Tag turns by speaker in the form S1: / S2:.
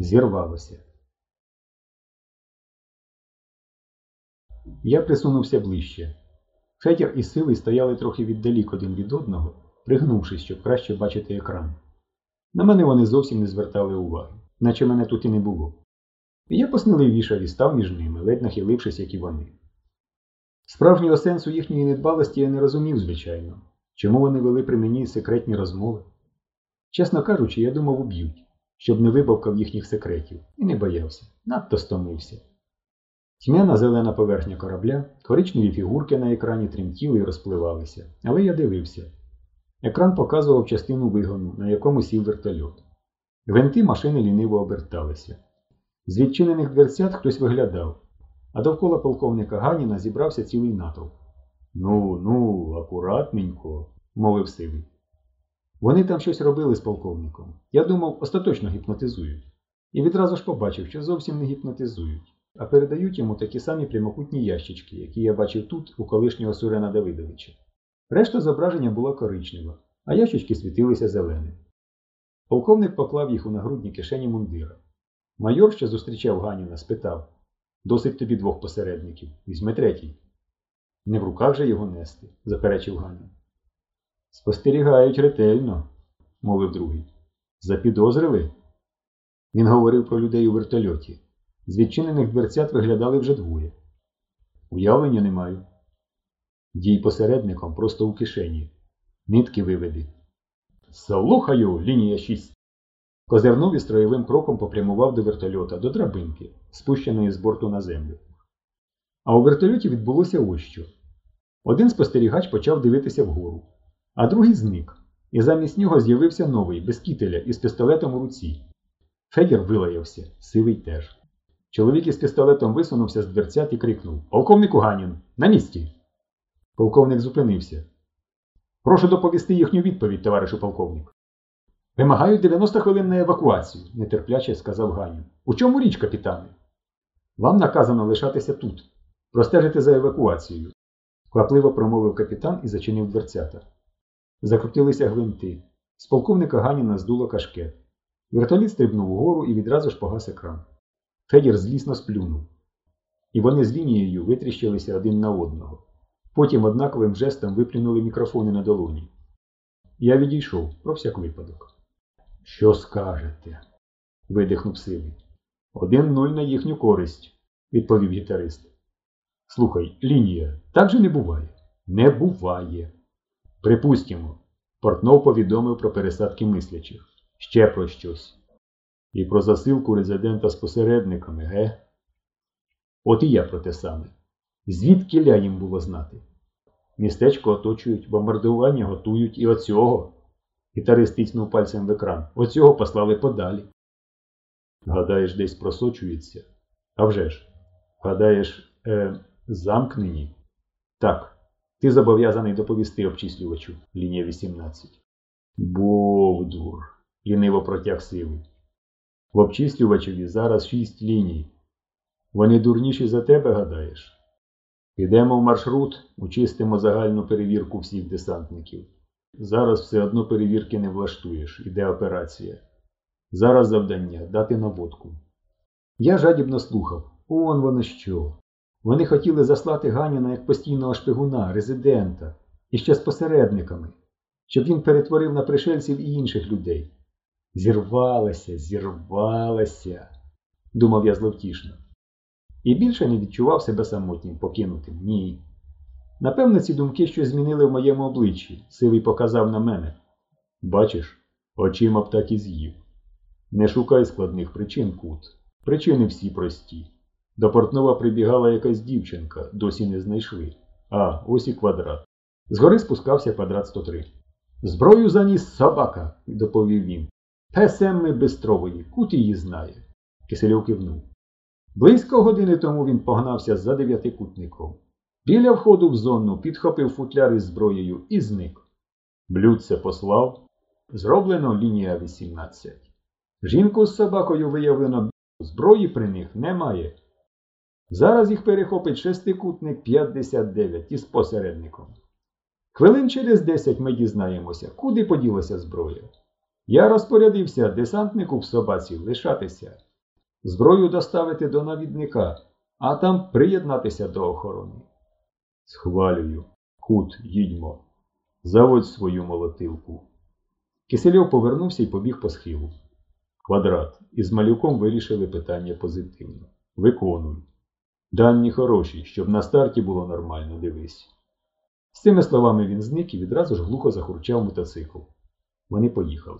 S1: Зірвалося. Я присунувся ближче. Федір і сивий стояли трохи віддалік один від одного, пригнувшись, щоб краще бачити екран. На мене вони зовсім не звертали уваги, наче мене тут і не було. І я і став між ними, ледь нахилившись, як і вони. Справжнього сенсу їхньої недбалості я не розумів, звичайно, чому вони вели при мені секретні розмови. Чесно кажучи, я думав уб'ють, щоб не вибавкав їхніх секретів, і не боявся, надто стомився. Тьмяна зелена поверхня корабля, коричневі фігурки на екрані тремтіли і розпливалися, але я дивився. Екран показував частину вигону, на якому сів вертольот. Гвинти машини ліниво оберталися. З відчинених дверцят хтось виглядав, а довкола полковника Ганіна зібрався цілий натовп. Ну, ну, акуратненько, мовив сивий. Вони там щось робили з полковником. Я думав, остаточно гіпнотизують. І відразу ж побачив, що зовсім не гіпнотизують, а передають йому такі самі прямокутні ящички, які я бачив тут, у колишнього Сурена Давидовича. Решта зображення була коричнева, а ящички світилися зеленим. Полковник поклав їх у нагрудні кишені мундира. Майор, що зустрічав Ганіна, спитав Досить тобі двох посередників, візьми третій. Не в руках же його нести, заперечив Ганін. Спостерігають ретельно, мовив другий. Запідозрили? Він говорив про людей у вертольоті. З відчинених дверцят виглядали вже двоє. Уявлення не маю. Дій посередником просто у кишені. Нитки виведи. Слухаю, лінія 6. Козирнув і строєвим кроком попрямував до вертольота, до драбинки, спущеної з борту на землю. А у вертольоті відбулося ось що. Один спостерігач почав дивитися вгору, а другий зник, і замість нього з'явився новий, без кітеля, із пістолетом у руці. Федір вилаявся, сивий теж. Чоловік із пістолетом висунувся з дверцят і крикнув Полковнику Ганін, на місці. Полковник зупинився. Прошу доповісти їхню відповідь, товаришу полковник. Вимагаю 90 хвилин на евакуацію, нетерпляче сказав Ганін. У чому річ, капітане? Вам наказано лишатися тут, простежити за евакуацією, квапливо промовив капітан і зачинив дверцята. Закрутилися гвинти. З полковника Ганіна здуло кашкет. Вертоліт стрибнув угору і відразу ж погас екран. Федір злісно сплюнув. І вони з лінією витріщилися один на одного. Потім однаковим жестом виплюнули мікрофони на долоні. Я відійшов про всяк випадок. Що скажете? видихнув сивий. Один нуль на їхню користь, відповів гітарист. Слухай, лінія, так же не буває. Не буває. Припустімо, Портнов повідомив про пересадки мислячих. Ще про щось. І про засилку резидента з посередниками, ге? От і я про те саме. Звідки ля їм було знати? Містечко оточують, бомбардування готують і оцього. Гітарист тицнув пальцем в екран. Оцього послали подалі. Гадаєш, десь просочується? А вже ж. Гадаєш, е, замкнені? Так. Ти зобов'язаний доповісти обчислювачу. Лінія 18. Бовдур. ліниво протяг сивий. В обчислювачеві зараз шість ліній. Вони дурніші за тебе, гадаєш? Підемо в маршрут, учистимо загальну перевірку всіх десантників. Зараз все одно перевірки не влаштуєш, іде операція. Зараз завдання дати наводку. Я жадібно слухав. Он воно що. Вони хотіли заслати Ганіна як постійного шпигуна, резидента, і ще з посередниками, щоб він перетворив на пришельців і інших людей. Зірвалася, зірвалася, думав я зловтішно. І більше не відчував себе самотнім, покинутим. Ні. Напевно, ці думки щось змінили в моєму обличчі. Сивий показав на мене. Бачиш, очима б так і з'їв. Не шукай складних причин, кут. Причини всі прості. До Портнова прибігала якась дівчинка, досі не знайшли. А, ось і квадрат. Згори спускався квадрат 103. Зброю заніс собака, доповів він. Песем ми бистрової, кут її знає. Кисельов кивнув. Близько години тому він погнався за дев'ятикутником. Біля входу в зону підхопив футляр із зброєю і зник. Блюдце послав. Зроблено лінія 18. Жінку з собакою виявлено зброї при них немає. Зараз їх перехопить шестикутник 59 із посередником. Хвилин через 10 ми дізнаємося, куди поділася зброя. Я розпорядився десантнику в собаці лишатися. Зброю доставити до навідника, а там приєднатися до охорони. Схвалюю. Кут, їдьмо. Заводь свою молотилку. Кисельов повернувся і побіг по схилу. Квадрат. Із малюком вирішили питання позитивно. Виконуй. Дані хороші, щоб на старті було нормально, дивись. З цими словами він зник і відразу ж глухо захурчав мотоцикл. Вони поїхали.